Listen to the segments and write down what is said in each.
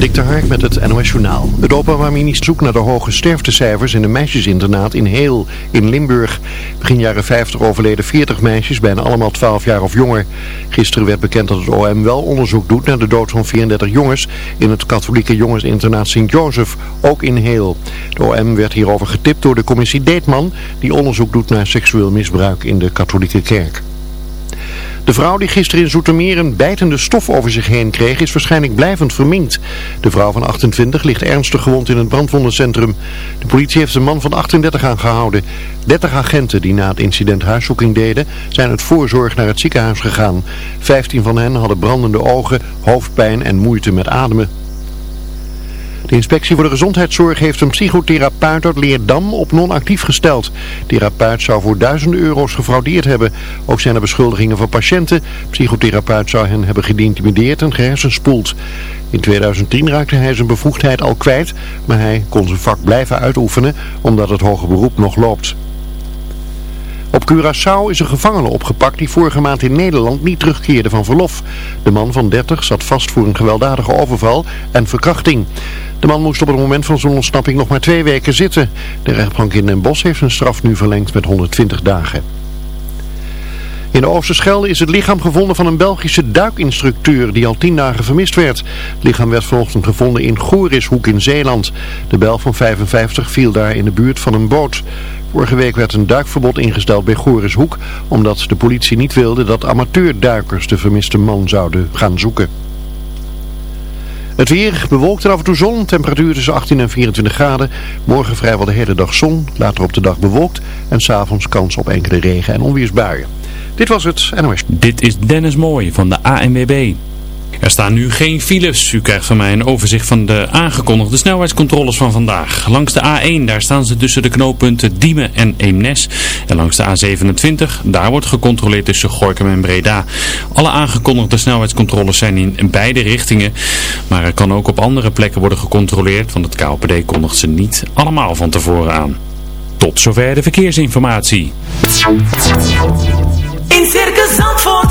Dik Hark met het NOS Journaal. Het Openbaar Ministerie zoekt naar de hoge sterftecijfers in een meisjesinternaat in Heel in Limburg. Begin jaren 50 overleden 40 meisjes, bijna allemaal 12 jaar of jonger. Gisteren werd bekend dat het OM wel onderzoek doet naar de dood van 34 jongens in het katholieke jongensinternaat Sint-Jozef, ook in Heel. De OM werd hierover getipt door de commissie Deetman, die onderzoek doet naar seksueel misbruik in de katholieke kerk. De vrouw die gisteren in Zoetermeer een bijtende stof over zich heen kreeg is waarschijnlijk blijvend verminkt. De vrouw van 28 ligt ernstig gewond in het brandwondencentrum. De politie heeft een man van 38 aangehouden. 30 agenten die na het incident huiszoeking deden zijn uit voorzorg naar het ziekenhuis gegaan. 15 van hen hadden brandende ogen, hoofdpijn en moeite met ademen. De inspectie voor de gezondheidszorg heeft een psychotherapeut uit Leerdam op non-actief gesteld. De therapeut zou voor duizenden euro's gefraudeerd hebben. Ook zijn er beschuldigingen van patiënten. psychotherapeut zou hen hebben geïntimideerd en gehersenspoeld. In 2010 raakte hij zijn bevoegdheid al kwijt, maar hij kon zijn vak blijven uitoefenen omdat het hoge beroep nog loopt. Op Curaçao is een gevangene opgepakt die vorige maand in Nederland niet terugkeerde van verlof. De man van 30 zat vast voor een gewelddadige overval en verkrachting. De man moest op het moment van zijn ontsnapping nog maar twee weken zitten. De rechtbank in Den Bosch heeft zijn straf nu verlengd met 120 dagen. In de Oosterschelde is het lichaam gevonden van een Belgische duikinstructeur die al tien dagen vermist werd. Het lichaam werd vanochtend gevonden in Gorishoek in Zeeland. De bel van 55 viel daar in de buurt van een boot. Vorige week werd een duikverbod ingesteld bij Gorishoek omdat de politie niet wilde dat amateurduikers de vermiste man zouden gaan zoeken. Het weer bewolkt en af en toe zon. Temperatuur tussen 18 en 24 graden. Morgen vrijwel de hele dag zon. Later op de dag bewolkt. En s'avonds kans op enkele regen- en onweersbuien. Dit was het NOS. Dit is Dennis Mooij van de ANWB. Er staan nu geen files. U krijgt van mij een overzicht van de aangekondigde snelheidscontroles van vandaag. Langs de A1, daar staan ze tussen de knooppunten Diemen en Eemnes. En langs de A27, daar wordt gecontroleerd tussen Gorkum en Breda. Alle aangekondigde snelheidscontroles zijn in beide richtingen. Maar er kan ook op andere plekken worden gecontroleerd, want het KLPD kondigt ze niet allemaal van tevoren aan. Tot zover de verkeersinformatie.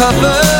cover.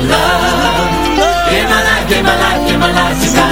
love. Give my life, give my life, give my life to God.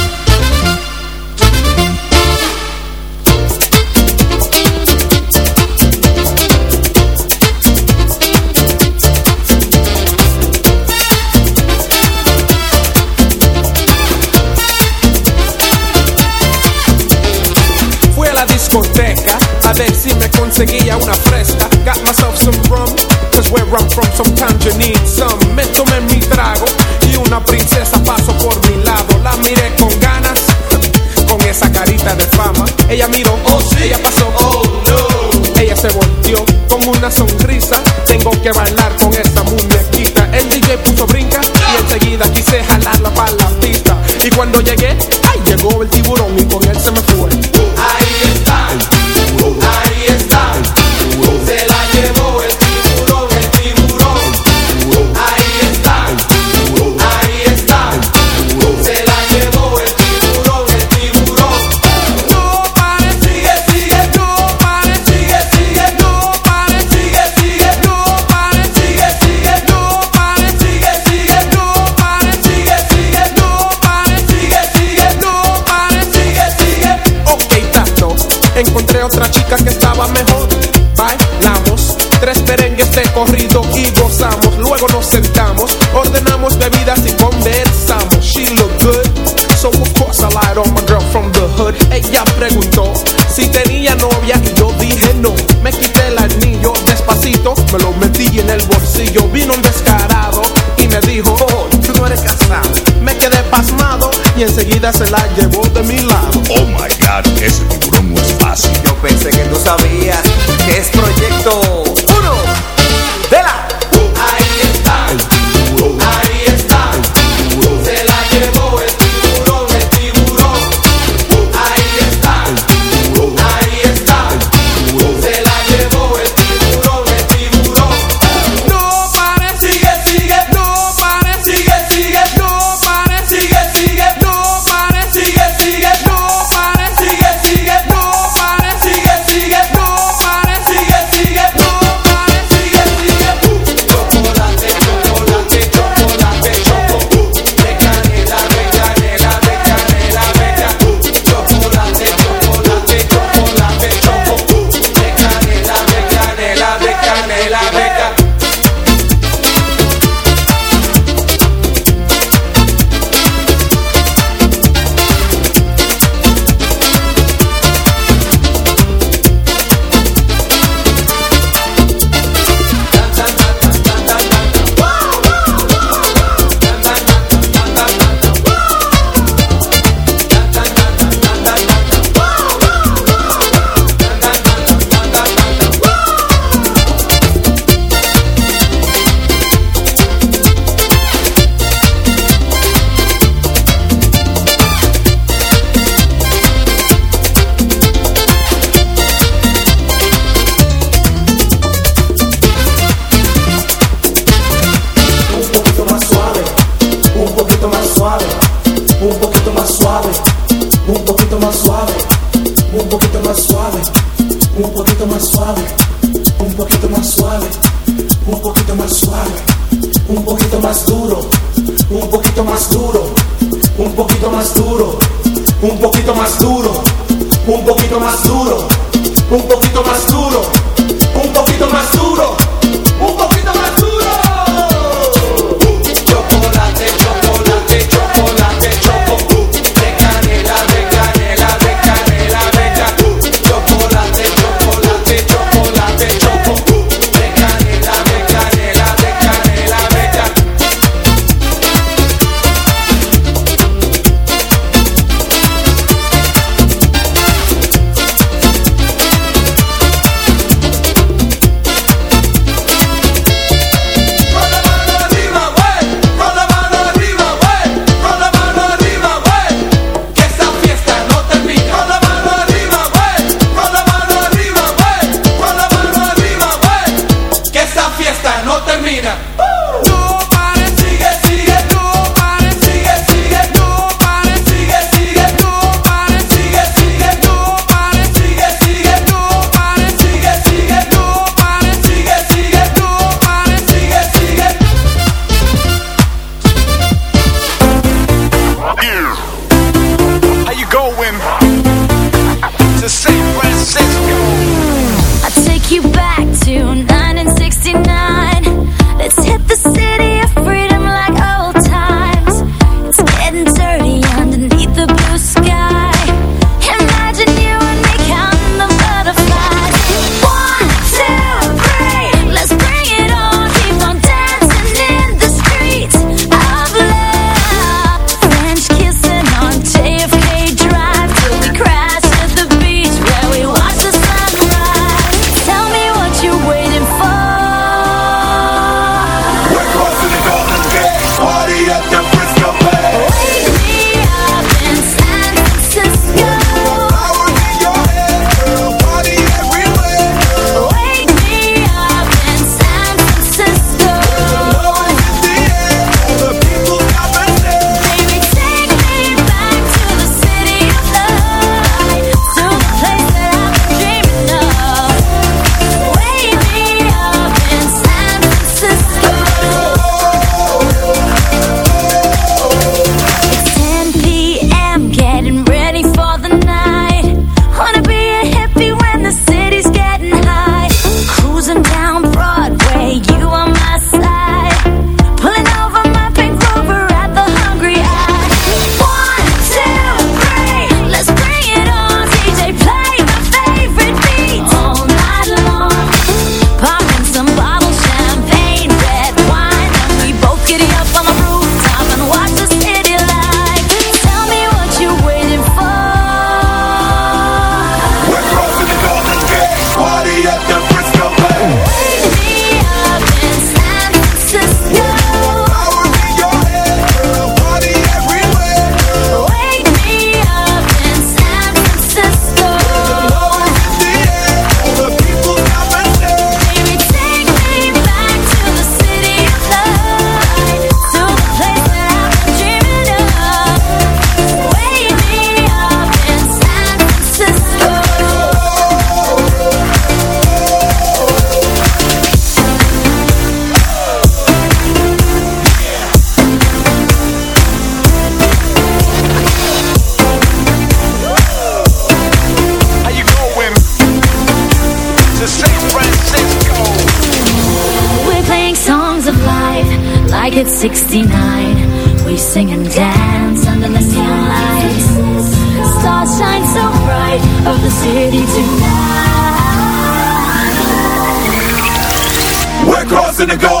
sometimes you need some. Me tomé mi trago y una princesa pasó por mi lado. La miré con ganas, con esa carita de fama. Ella miró, oh sí, ella pasó, oh no. Ella se volteó con una sonrisa. Tengo que bailar con esta muñequita. El DJ puso brillo se la llevó. pouquinho mais suave, um poquito mais suave, um poquito mais suave, um poquito mais suave, um poquito mais suave, um poquito mais duro, um poquito mais duro, um poquito mais duro, um poquito mais duro, um poquito mais duro, um poquito mais duro. in the goal.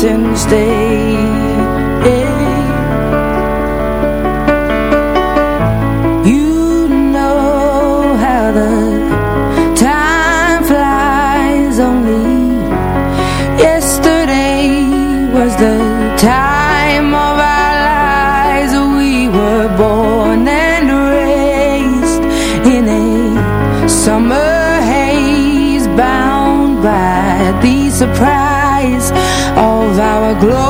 Valentine's Day glory